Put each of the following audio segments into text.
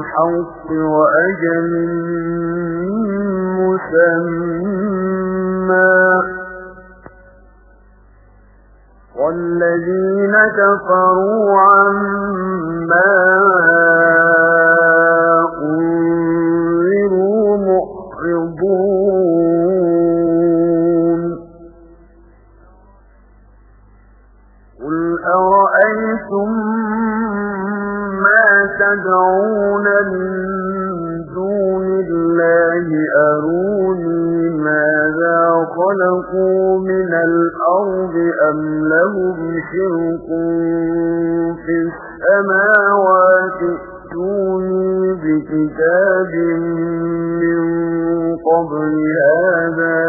بالحق وأجل مسمى. والذين كفروا عما من الأرض أم لهم شرك في السماوات ائتوني بكتاب من قبل هذا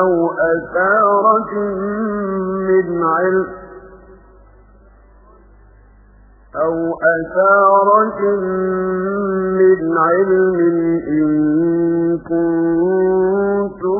أو أثارة من علم أو أثارة من علم إن كنتم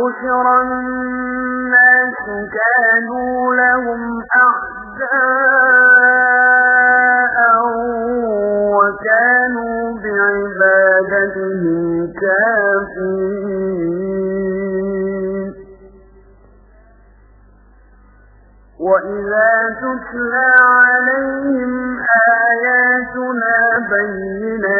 وإذا حشر الناس كانوا لهم أعداء وكانوا بعبادتهم كافرين. وإذا تتلى عليهم آياتنا بينات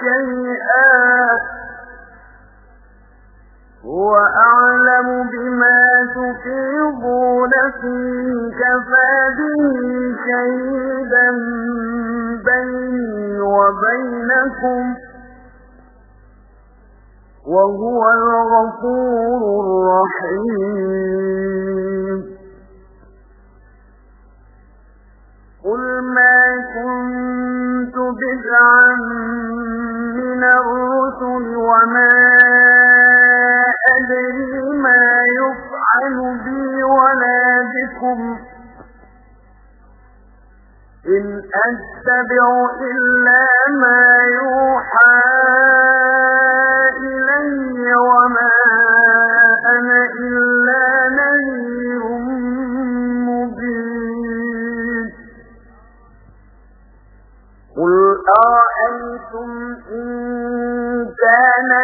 شيئا هو أعلم بما تفيضون فيه كفى به شهيدا بيني وبينكم وهو الغفور الرحيم. قل ما كنت بدعا وما أدري ما يفعل بي ولا بكم. إن أتبع إلا ما يوحى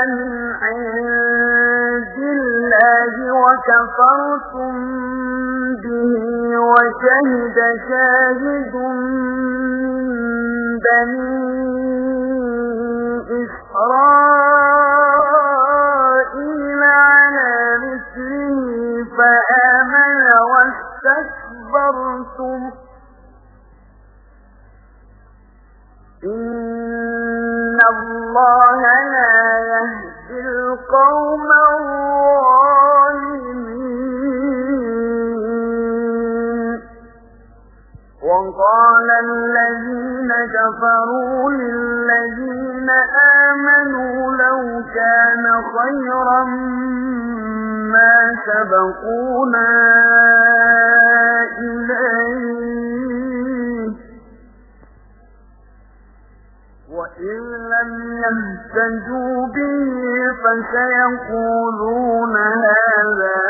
من عند الله وكفرتم به وشهد شاهد من بني وقال الذين كفروا للذين آمنوا لو كان خيرا ما سبقونا إليه وإن لم يهتدوا به فسيقولون هذا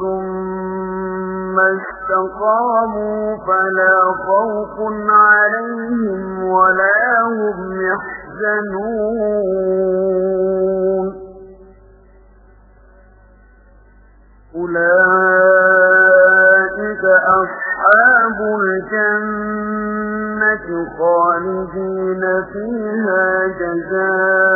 ثم استقاموا فلا خوف عليهم ولا هم يحزنون أولئك أصحاب الجنة خالدين فيها جزاء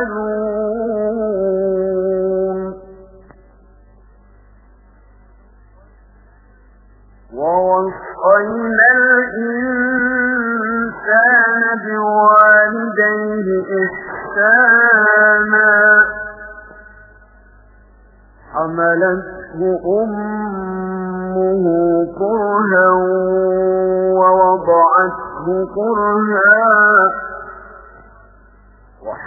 يعملون. ووصينا الإنسان بوالديه إحسانا. حملته أمه كرها ووضعته كرها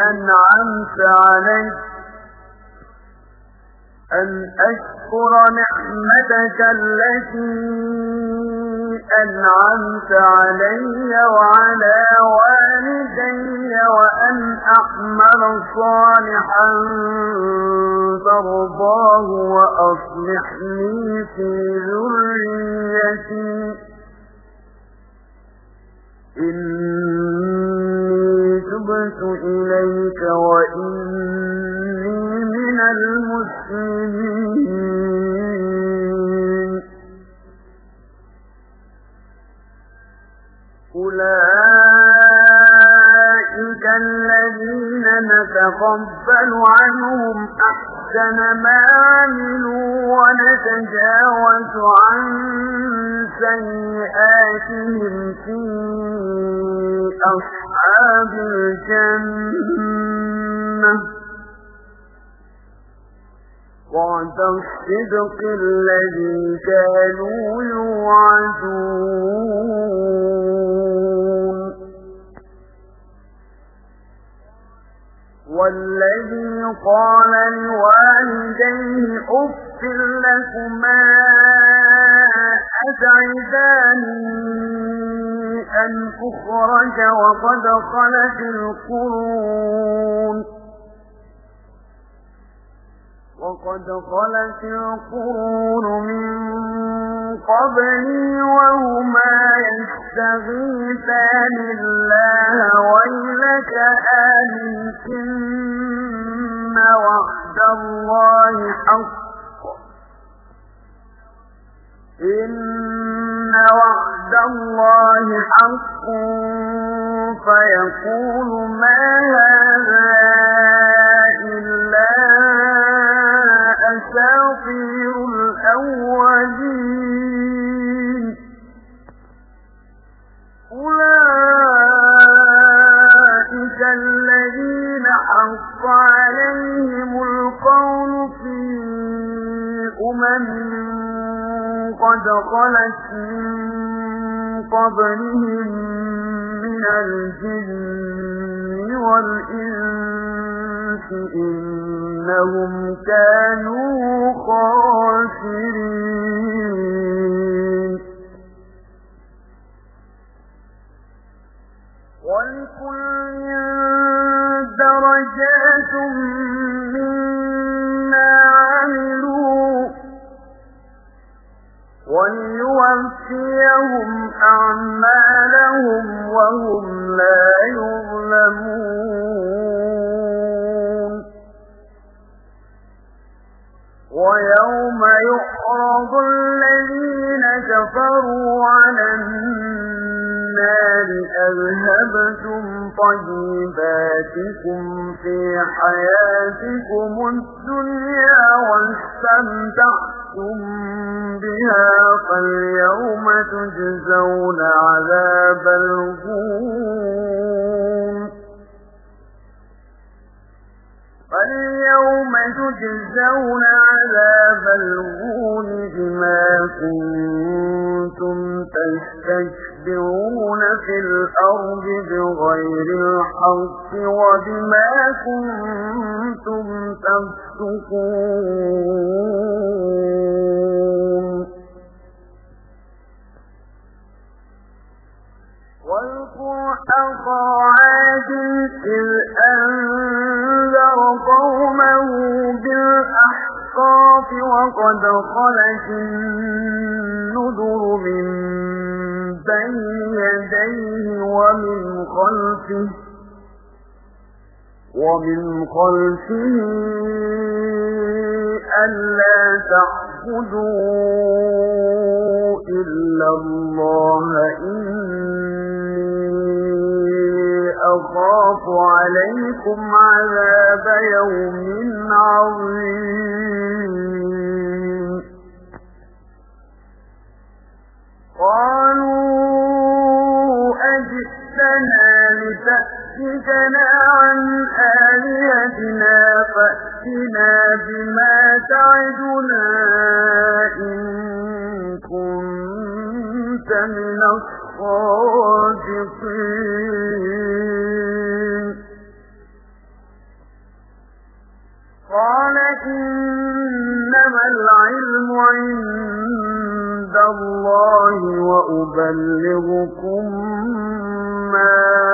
أنعمت علي أن أشكر نعمتك التي أنعمت علي وعلى والدي وأن أعمل صالحا ترضاه وأصلح لي في ذريتي. إني تبت إليك وإني من المسلمين. أولئك الذين نتقبل عنهم أحسن ما عملوا ونتجاوز عن سيئاتهم في أصحاب الجنة وعد الصدق الذي كانوا يوعدون. والذي قال لوالديه أف لكما أتعداني أن أخرج وقد خلت القرون وقد خلت القرون من قبلي وهما يستغيثان الله ويلك آمن إن وعد الله حق إن وعد الله حق فيقول ما هذا إلا أساطير الأولين أولئك الذين حق عليهم القول في أمم قد خلت من قبلهم من الجن والإنس إنهم كانوا خاسرين أعمالهم وهم لا يظلمون ويوم يحرض الذين كفروا على النار أذهبتم طيباتكم في حياتكم الدنيا واستمتعتم بها فاليوم تجزون عذاب الغون فاليوم تجزون عذاب الغون بما كنتم تستكبرون في الأرض بغير الحق وبما كنتم تفسقون واذكر أخا إذ أنذر قومه بالأحقاف وقد خلت النذر من بين يديه ومن خلفه ومن خلفه ألا تعبدوا إلا الله إني أخاف عليكم عذاب يوم عظيم. لتأتنا عن آلهتنا فأتنا بما تعدنا إن كنت من الصادقين. قال إنما العلم عند الله وأبلغكم ما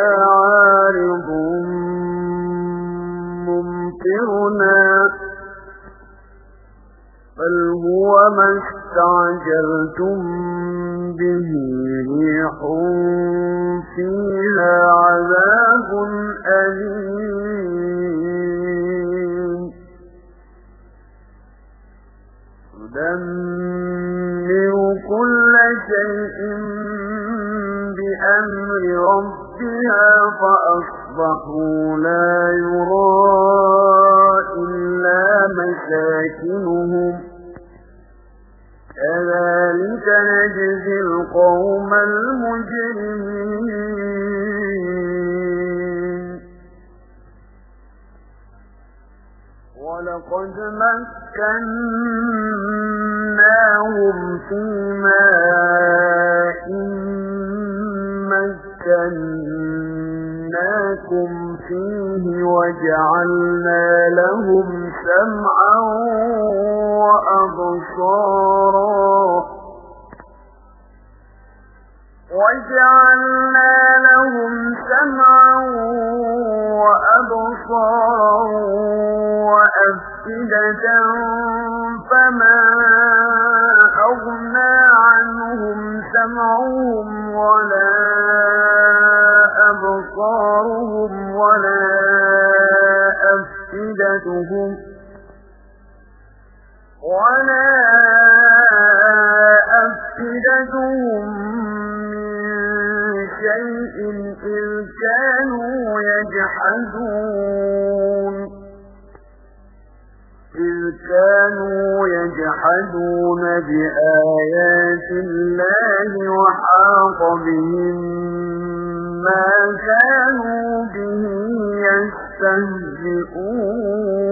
هو ما استعجلتم به ريح فيها عذاب أليم تدمر كل شيء بأمر ربها فأصبحوا لا يرى إلا مساكنهم كذلك نجزي القوم المجرمين. ولقد مكناهم في ماء مكناكم فيه وجعلنا لهم سمعا وأبصارا. وجعلنا لهم سمعا وأبصارا وأفئدة فما أغنى عنهم سمعهم ولا أبصارهم ولا أفئدتهم. أفئدتهم فائدتهم من شيء إذ كانوا يجحدون إذ كانوا يجحدون بآيات الله وحاق بهم ما كانوا به يستهزئون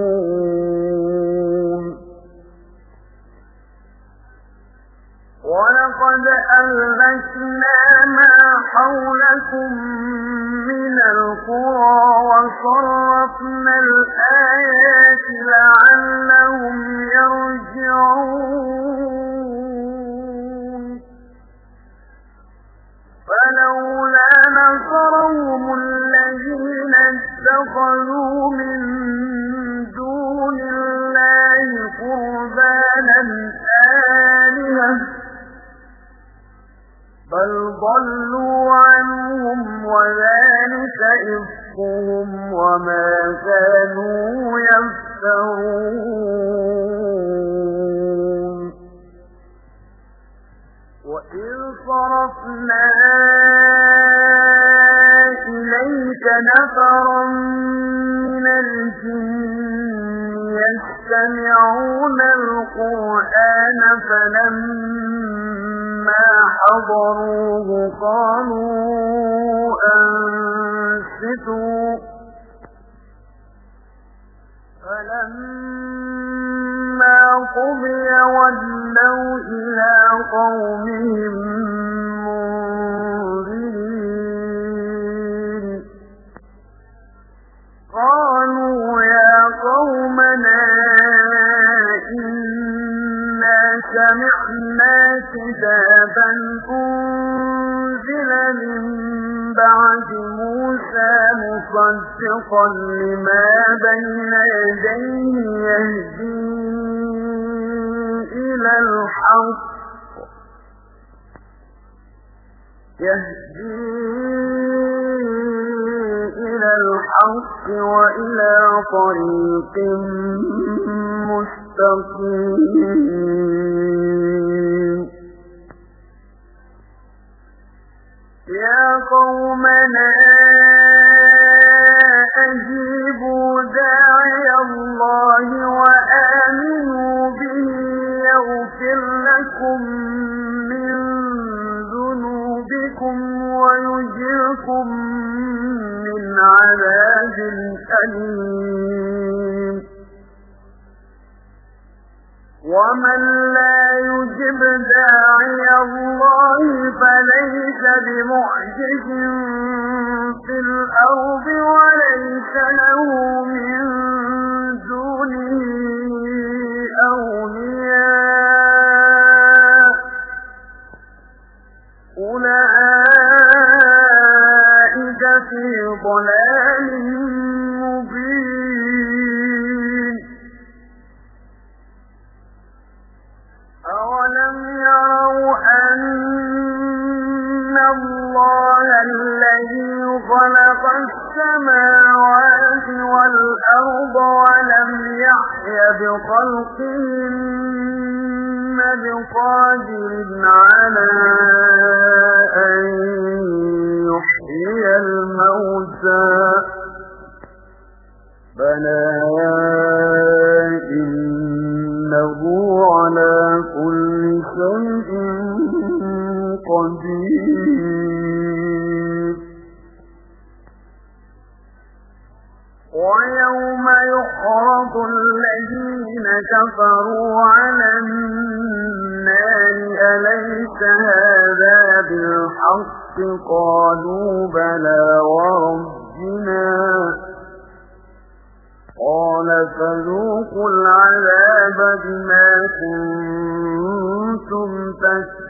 ولقد أهلكنا ما حولكم من القرى وصرفنا الآيات لعلهم يرجعون فلولا نصرهم الذين اتخذوا فلما حضروه قالوا أنستوا فلما قضي ولوا إلى قومهم كتابا أنزل من بعد موسى مصدقا لما بين يديه يهدي إلى الحق يهدي إلى الحق وإلى طريق مستقيم يا قومنا أجيبوا داعي الله وآمنوا به يغفر لكم من ذنوبكم ويجركم من عذاب أليم ومن لا يجب داعي الله فليس بمعجز في الأرض وليس له من قدير. ويوم يخرج الذين كفروا على النار أليس هذا بالحق؟ قالوا بلى وربنا. قال فذوقوا العذاب بما كنتم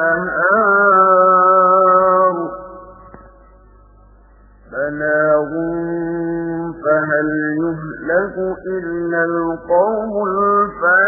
النهار بناغ فهل يهلك إلا القوم الفاسقون